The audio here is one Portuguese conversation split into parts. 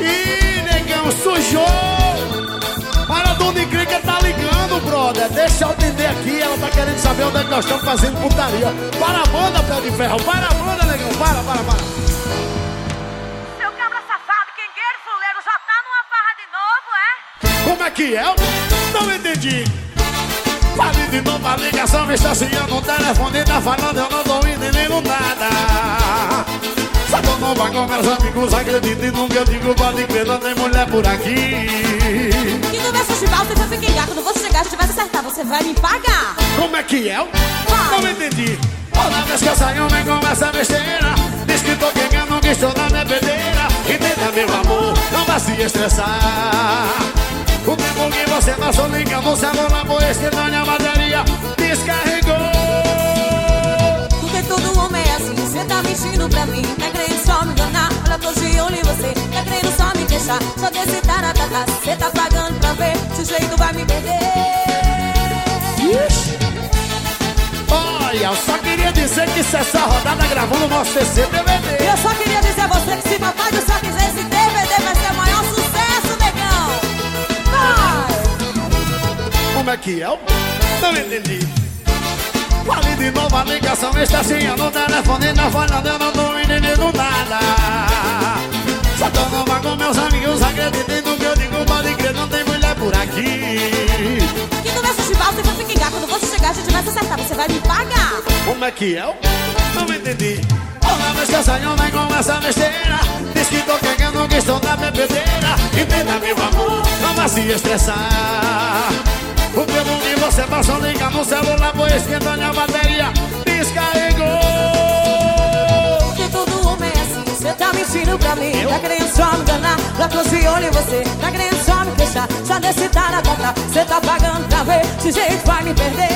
Ih, negão, sujou! Para Dona Encrenca tá ligando, brother. Deixa eu atender aqui, ela tá querendo saber onde é que nós estamos fazendo putaria. Para a banda, pé de ferro, para a banda, negão, para, para, para. Seu cabra safado, quengueiro, fuleiro, já tá numa farra de novo, é? Como é que é? Não entendi. Fale de novo a ligação, está no telefone, tá falando, eu não tô entendendo nada. Com meus amigos, acredite no que eu digo, pode crer, não tem mulher por aqui. Que no meu festival você foi ficar quando você chegar, se tiver acertar, você vai me pagar. Como é que é? Vai. Não entendi. Toda vez que eu saio, vem com essa besteira. Diz que tô querendo, que estou na bebedeira. Entenda, meu amor, não vai se estressar. O tempo que você passou ligando o celular, pois que a bateria pra mim. Tá querendo só me enganar, olha tô de olho em você. Tá querendo só me deixar, só desse taratata. Você tá pagando pra ver, esse jeito vai me perder. Olha, eu só queria dizer que se essa rodada gravou no nosso TC DVD. Eu só queria dizer a você que se papai do céu quiser esse DVD vai ser o maior sucesso, negão. Vai! Como é que é? Não entendi. De a ligação, está cheia no telefone, tá falando, eu não tô entendendo nada. Só tô nova com meus amigos, acreditem no que eu digo, pode crer, não tem mulher por aqui. Que no meu festival você foi ficar quando você chegar, se tiver acertar, você vai me pagar. Como é que é? Não entendi. Toda vez que eu saio, vem com essa besteira. Diz que tô querendo, que estou na bebedeira. Entenda, meu amor, não vai se estressar. O tempo que você passou, liga no celular, pois esquentando Tá querendo só me enganar, tô de olho em você. Tá querendo só me queixar, só desse taratata Você tá pagando pra ver, esse jeito vai me perder.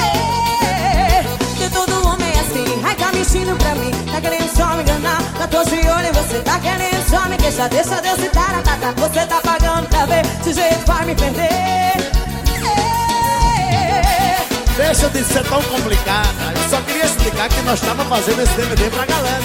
É, Porque todo homem é assim, ai tá mentindo pra mim. Tá querendo só me enganar, tô de olho em você. Tá querendo só me queixar, deixa desse taratata Você tá pagando pra ver, esse jeito vai me perder. Deixa de ser tão complicada. Eu só queria explicar que nós estávamos fazendo esse DVD pra galera.